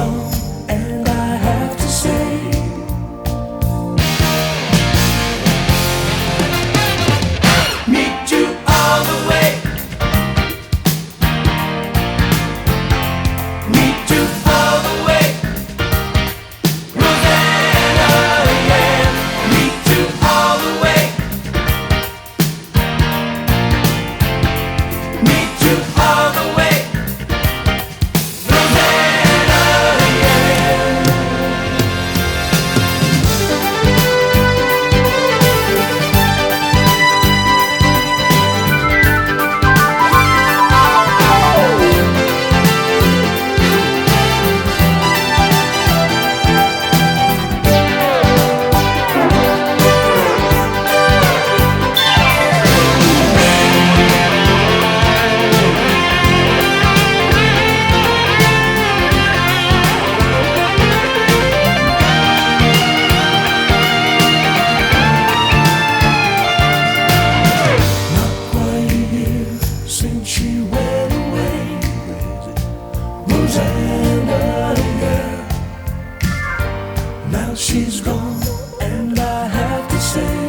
gone. Now she's gone, and I have to say.